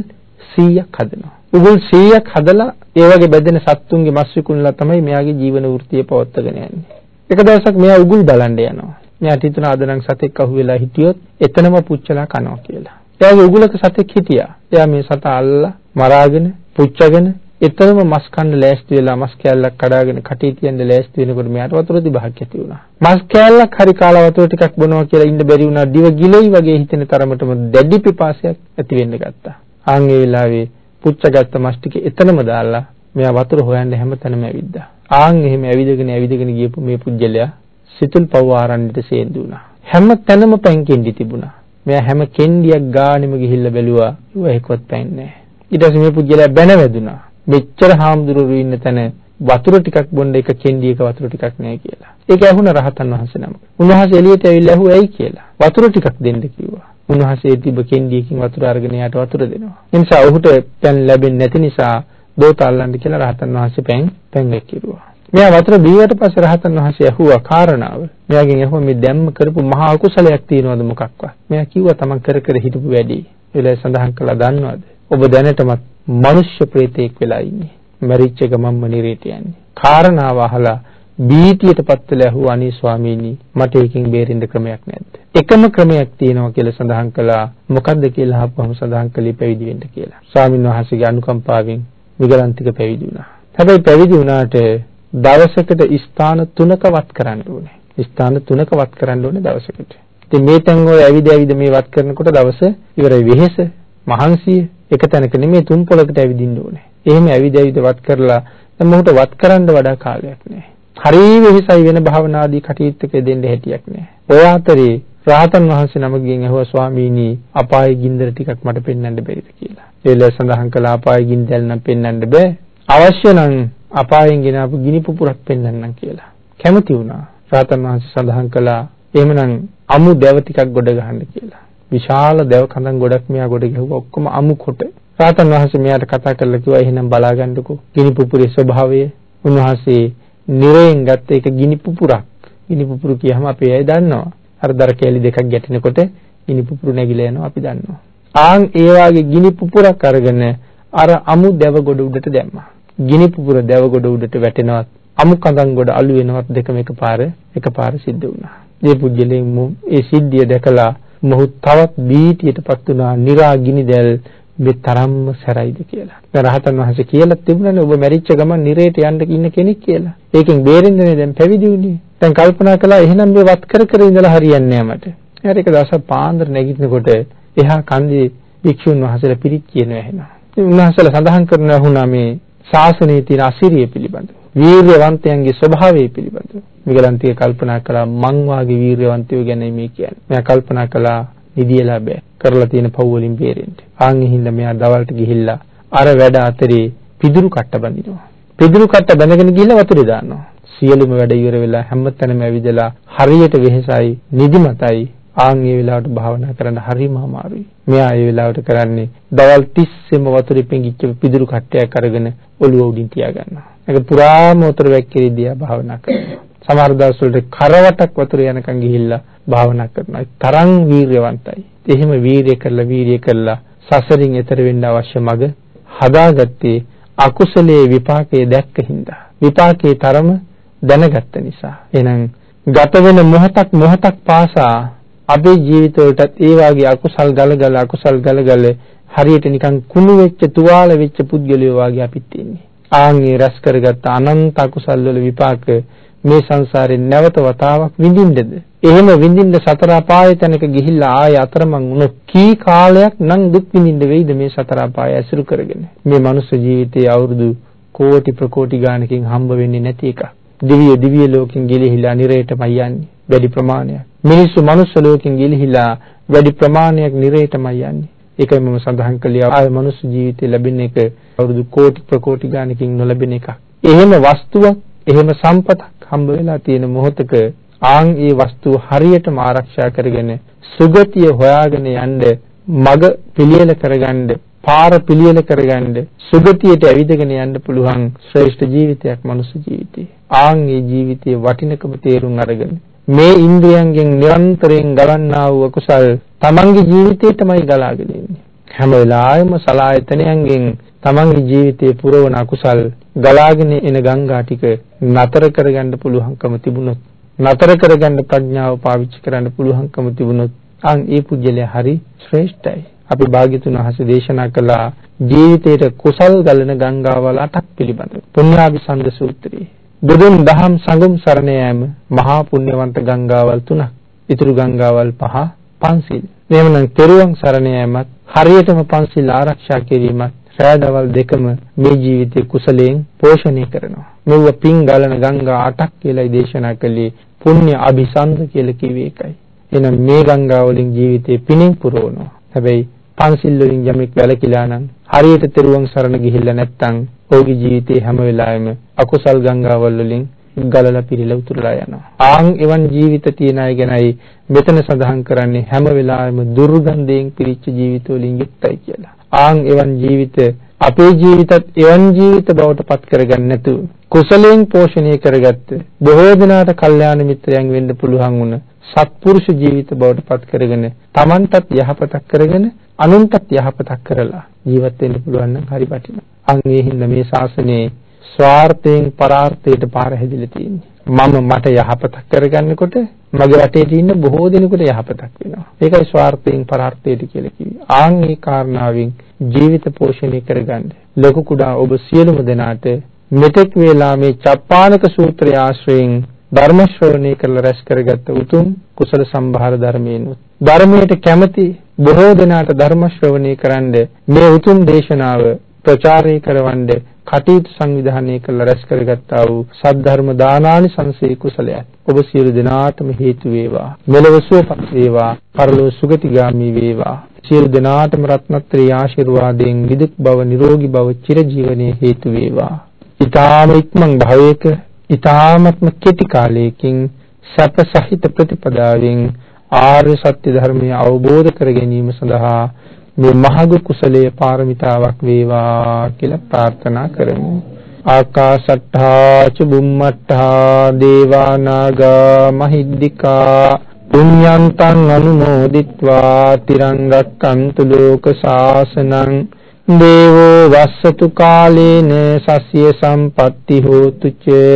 100ක් හදනවා. උගුල් 100ක් හදලා ඒ වගේ බෙදෙන සත්තුන්ගේ මස් විකුණලා තමයි මෙයාගේ ජීවන වෘත්තිය පවත්වාගෙන යන්නේ. එක දවසක් මෙයා උගුල් බලන්න යනවා. මෙයාට හිතුණා අද නම් සතෙක් අහුවෙලා හිටියොත් එතනම පුච්චලා කනවා කියලා. එයාගේ උගුලක සතෙක් හිටියා. එයා මේ සතා අල්ලලා මරාගෙන පුච්චගෙන එතරම් මස් කන්න ලෑස්ති වෙලා මස් කෑල්ලක් කඩාගෙන කටේ තියන්න ලෑස්ති වෙනකොට මෙයාට වතුර දිබහක් ඇති වුණා. මස් කෑල්ලක් හරි කාලා වතුර ටිකක් බොනවා කියලා ඉන්න බැරි වුණා. දිව ගිලෙයි වගේ හිතෙන තරමටම දැඩි පිපාසයක් ඇති වෙන්න ගත්තා. ආන් ඒ වෙලාවේ පුච්චගත්ත මස් ටික එතනම දාලා මෙයා වතුර හොයන්න හැමතැනම ඇවිද්දා. ආන් එහෙම ඇවිදගෙන ඇවිදගෙන ගියපු මේ පුජ්‍යලයා සිතුල් පව් ආරන්නට සේන්දු වුණා. හැම තැනම පැන් කෙන්ඩි තිබුණා. මෙයා හැම කෙන්ඩියක් ගානෙම ගිහිල්ලා බැලුවා. ඌ එකවත් පැන් නැහැ. ඊට පස්සේ මේ පුජ්‍යලයා බැන වැදුනා. මෙච්චර හාමුදුරුවෝ ඉන්න තැන වතුර ටිකක් බොන්න එක කෙන්ඩියක වතුර ටිකක් නැහැ කියලා. ඒක ඇහුණ රහතන් වහන්සේ නම. උන්වහන්සේ එළියට ඇවිල්ලා ඇහුවා ඇයි කියලා. වතුර ටිකක් දෙන්න කිව්වා. උන්වහන්සේ තිබ්බ කෙන්ඩියකින් වතුර අරගෙන යාට වතුර දෙනවා. ඒ නිසා ඔහුට පැන් ලැබෙන්නේ නැති නිසා දෝත අල්ලන්න කියලා රහතන් වහන්සේ පැන් පැන් එක්කිරුවා. මෙයා වතුර බීවට පස්සේ රහතන් වහන්සේ ඇහුවා කාරණාව. මෙයාගෙන් ඇහුවා මේ දැම්ම කරපු මහා අකුසලයක් තියෙනවද මොකක්වත්. මෙයා කිව්වා තමන් කර කර හිටපු වැඩි. ඒලා සඳහන් කළා දන්නවද? ඔබ දැනටමත් මනුෂ්‍ය ප්‍රේතෙක් වෙලා ඉන්නේ. මරිච්ච ගමම්ම නිරේට යන්නේ. කාරණාව අහලා බීතියටපත් වෙලා ඇහුවා අනේ ස්වාමීනි මට එකකින් බේරෙන්න ක්‍රමයක් නැද්ද? එකම ක්‍රමයක් තියෙනවා කියලා සඳහන් කළා. මොකද්ද කියලා අහපුවම සඳහන් කළේ පැවිදි වෙන්න කියලා. ස්වාමීන් වහන්සේගේ අනුකම්පාවෙන් විගලන්තික පැවිදි වුණා. හැබැයි පැවිදි වුණාට දවසකට ස්ථාන තුනක වත් කරන්න ඕනේ. ස්ථාන තුනක වත් කරන්න ඕනේ දවසකට. ඉතින් මේ තැන් වල ඇවිද ඇවිද මේ වත් කරනකොට දවස ඉවරයි වෙහෙස, මහන්සිය එක තැනක නෙමෙයි තුන් පොලකට ඇවිදින්න ඕනේ. එහෙම ඇවිද ඇවිද වත් කරලා දැන් මොහොත වත් කරන්න වඩා කාලයක් නැහැ. හරිය වෙහෙසයි වෙන භාවනාදී කටයුත්තක දෙන්න හැටියක් නැහැ. ඔය අතරේ රාතන් වහන්සේ නමකින් ඇහුවා ස්වාමීනි අපායේ ගින්දර ටිකක් මට පෙන්වන්න බැරිද කියලා. ඒල සඳහන් කළ අපායේ ගින්දර නම් පෙන්වන්න බෑ. අවශ්‍ය නම් අපායෙන් ගෙන ආපු ගිනි පුපුරක් පෙන්වන්නම් කියලා. කැමති වුණා. රාතන් වහන්සේ සඳහන් කළා එහෙමනම් අමු දැව ටිකක් ගොඩ ගහන්න කියලා. විශාල දැව කඳන් ගොඩක් මෙයා ගොඩ ගැහුවා ඔක්කොම අමු කොට. රාතන් වහන්සේ මෙයාට කතා කරලා කිව්වා එහෙනම් බලාගන්නකෝ ගිනි පුපුරේ ස්වභාවය. උන්වහන්සේ නිරයෙන් ගත්ත එක ගිනි පුපුරක්. ගිනි පුපුරු කියහම අපි අය දන්නවා. අර දර කැලි දෙකක් ගැටෙනකොට ගිනි පුපුරු නැగిලා යනවා අපි දන්නවා. ආන් ඒ වාගේ ගිනි පුපුරක් අරගෙන අර අමු දැව ගොඩ උඩට දැම්මා. ගිනි පුපුර දැව ගොඩ උඩට වැටෙනවත් අමු කඳන් ගොඩ අලු වෙනවත් දෙකම එකපාර එකපාර සිද්ධ වුණා. මේ පුජ්‍යලෙන් ඒ සිද්ධිය දැකලා මොහු තවත් බීතියටපත් වුණා निराගිනි දැල් මේ තරම්ම සැරයිද කියලා. දැන් රහතන් වහන්සේ කියලා තිබුණානේ ඔබ මැරිච්ච ගමන් නිරේට යන්න ඉන්න කෙනෙක් කියලා. ඒකෙන් බේරෙන්නේ දැන් පැවිදි වුණේ. දැන් කල්පනා කළා එහෙනම් මේ වත් කර කර ඉඳලා හරියන්නේ නැහැ මට. ඊට එක දවසක් පාන්දර නැගිටිනකොට එහා කන්දේ භික්ෂුන් වහන්සේලා පිරිත් කියනවා එහෙනම්. උන්වහන්සේලා සඳහන් කරනවා වුණා මේ ශාසනයේ තියෙන අසිරිය පිළිබඳව. වීරවන්තයන්ගේ ස්වභාවය පිළිබඳව. මිගලන්තිය කල්පනා කළා මං වාගේ වීරවන්තයෝ ගැන මේ කියන්නේ. මෙයා කල්පනා කළා නිදියලා බෑ. කරලා තියෙන පව් වලින් බේරෙන්න. ආන් ගිහිල්ලා මෙයා දවල්ට ගිහිල්ලා අර වැඩ අතරේ පිදුරු කට්ට බඳිනවා. පිදුරු කට්ට බැඳගෙන ගිහිල්ලා වතුරේ දානවා. සියලුම වැඩ ඉවර වෙලා හැමතැනම ඇවිදලා හරියට වෙහෙසයි නිදිමතයි ආන් ඒ වෙලාවට භාවනා කරන්න හරිම අමාරුයි. මෙයා ඒ වෙලාවට කරන්නේ දවල් 30ෙම වතුරේ පෙඟිච්ච පිදුරු කට්ටයක් අරගෙන ඔළුව උඩින් තියාගන්නවා. ඒක පුරාම වතුර වැක්කිරිදියා භාවනා කරනවා. සමහර දවස් වලට කරවටක් වතුර යනකම් ගිහිල්ලා භාවනා කරනවා. තරම් වීරියවන්තයි. එහෙම වීරිය කරලා වීරිය කරලා සසරින් එතර වෙන්න අවශ්‍ය මඟ හදාගත්තේ අකුසලයේ විපාකයේ දැක්ක හින්දා. විපාකයේ තරම දැනගත්ත නිසා. එහෙනම් ගත වෙන මොහොතක් මොහොතක් පාසා අපේ ජීවිතවලටත් ඒ වාගේ අකුසල් ගලගල අකුසල් ගලගල හරියට නිකන් කුණු වෙච්ච තුවාල වෙච්ච පුද්ගලයෝ වාගේ අපිත් ඉන්නේ. ආන්ගේ රැස් කරගත්ත අනන්ත අකුසල් වල විපාක මේ සංසාරේ නැවත වතාවක් විඳින්නද? එහෙම විඳින්න සතර අපාය තැනක ගිහිල්ලා ආය අතරමං වුණොත් කී කාලයක් නම් දුක් විඳින්න වෙයිද මේ සතර අපාය ඇසුරු කරගෙන? මේ මනුස්ස ජීවිතයේ අවුරුදු කෝටි ප්‍රකෝටි ගානකින් හම්බ වෙන්නේ නැති එකක්. දිව්‍ය දිව්‍ය ලෝකෙන් ගිලිහිලා නිරේටමයි යන්නේ වැඩි ප්‍රමාණයක්. මිනිස්සු මනුස්ස ලෝකෙන් ගිලිහිලා වැඩි ප්‍රමාණයක් නිරේටමයි යන්නේ. ඒකයි මම සඳහන් කළේ ආය මනුස්ස ජීවිතේ ලැබෙන එක අවුරුදු කෝටි ප්‍රකෝටි ගානකින් නොලැබෙන එකක්. එහෙම වස්තුවක්, එහෙම සම්පතක් හම්බ වෙලා තියෙන මොහොතක ආන් ඒ වස්තුව හරියටම ආරක්ෂා කරගෙන සුගතිය හොයාගෙන යන්න මග පිළියෙල කරගන්න පාර පිළියෙල කරගන්න සුගතියට ඇවිදගෙන යන්න පුළුවන් ශ්‍රේෂ්ඨ ජීවිතයක් මනුස්ස ජීවිතය. ආන් ඒ ජීවිතයේ වටිනකම තේරුම් අරගෙන මේ ඉන්ද්‍රියයන්ගෙන් නිරන්තරයෙන් ගලන්නා වූ කුසල් තමන්ගේ ජීවිතේටමයි ගලාගෙන ඉන්නේ. හැම වෙලාවෙම සලායතනයන්ගෙන් තමන්ගේ ජීවිතයේ පුරවන අකුසල් ගලාගෙන එන ගංගා ටික නතර කරගන්න පුළුවන්කම තිබුණොත් නතර කරගන්න ප්‍රඥාව පාවිච්චි කරන්න පුළුවන්කම තිබුණොත් අන් ඒ පුජ්‍යලයා හරි ශ්‍රේෂ්ඨයි. අපි භාග්‍යතුන් වහන්සේ දේශනා කළා ජීවිතේට කුසල් ගලන ගංගාවල් අටක් පිළිබඳව. පුණ්‍යාභිසන්ද සූත්‍රයේ. බුදුන් දහම් සංගම් සරණ යාම මහා පුණ්‍යවන්ත ගංගාවල් තුනක්. ඊතුරු ගංගාවල් පහ පන්සිල්. එහෙමනම් තෙරුවන් සරණ යාමත් හරියටම පන්සිල් ආරක්ෂා කිරීමත් රැඳවල් දෙකම මේ ජීවිතේ කුසලයෙන් පෝෂණය කරනවා. මෙව පින් ගලන ගංගා අටක් කියලායි දේශනා කළේ පුණ්‍ය අபிසන්ද කියලා කිව්වේ ඒකයි. එහෙනම් මේ ගංගා වලින් ජීවිතේ පිණින් පුරවනවා. හැබැයි පන්සිල් වලින් යමෙක් වැළකීලා නම් හරියට තෙරුවන් සරණ ගිහිල්ලා නැත්නම් ඔහුගේ ජීවිතේ හැම වෙලාවෙම අකුසල් ගංගාවල් වලින් ගලලා පිරීලා උතුරලා යනවා. ආන් එවන් ජීවිත තියන අය ගැනයි මෙතන සඳහන් කරන්නේ හැම වෙලාවෙම දුර්ගන්ධයෙන් පිරිච්ච ජීවිත වලින් යුක්තයි කියලා. ආන් එවන් ජීවිත අපේ ජීවිතත් එවන් ජීවිත බවට පත් කරගන්න නැතුව කුසලයෙන් පෝෂණය කරගත්ත බොහෝ දිනාට කල්යාණ මිත්‍රයන් වෙන්න පුළුවන් වුණ සත්පුරුෂ ජීවිත බවට පත් කරගෙන Tamanටත් යහපතක් කරගෙන අනුන්ටත් යහපතක් කරලා ජීවත් වෙන්න පුළුවන් නම් හරි වටිනවා. අන් ඒ හින්දා මේ ශාසනයේ ස්වార్థයෙන් පරාර්ථයට පාර හැදිලා තියෙන්නේ. මම මට යහපතක් කරගන්නකොට මගේ රටේ තියෙන බොහෝ දෙනෙකුට යහපතක් වෙනවා. ඒකයි ස්වార్థයෙන් පරාර්ථයට කියලා කිව්වේ. ආන් ඒ කාරණාවෙන් ජීවිත පෝෂණය කරගන්න. ලොකු කුඩා ඔබ සියලුම දෙනාට මෙතෙක් වේලා මේ චප්පානක සූත්‍රය ආශ්‍රයෙන් ධර්ම ශ්‍රවණය කරලා රැස් කරගත් උතුම් කුසල සම්භාර ධර්මයෙන් ධර්මයට කැමති බොහෝ දෙනාට ධර්ම ශ්‍රවණය කරන්න මේ උතුම් දේශනාව ප්‍රචාරය කරවන්න කටයුතු සංවිධානය කළ රැස් කරගත්තා වූ සද්ධර්ම දානානි සංසේ කුසලයක් ඔබ සියලු දෙනාටම හේතු වේවා. මෙලොව සුවපත් වේවා. පරලොව සුගතිගාමි වේවා. සියලු දෙනාටම රත්නත්‍රි ආශිර්වාදයෙන් නිදුක් බව නිරෝගී බව චිරජීවනයේ හේතු වේවා. ඊ타ම ඉක්මන් භවයක ඊ타මත්ම කෙටි කාලයකින් සැප සහිත ප්‍රතිපදාවෙන් ආර්ය සත්‍ය ධර්මය අවබෝධ කර ගැනීම සඳහා මේ මහඟු කුසලයේ පාරමිතාවක් වේවා කියලා ප්‍රාර්ථනා කරමු. ආකාශට්ටා චුම්මට්ටා දේවා නාග මහිද්దికා පුඤ්ඤන්තං අනුමෝදිත්වා තිරං රක්칸තු ලෝක සාසනං දේවෝ වස්සතු කාලේන සස්්‍ය සම්පත්ති හෝතු චේ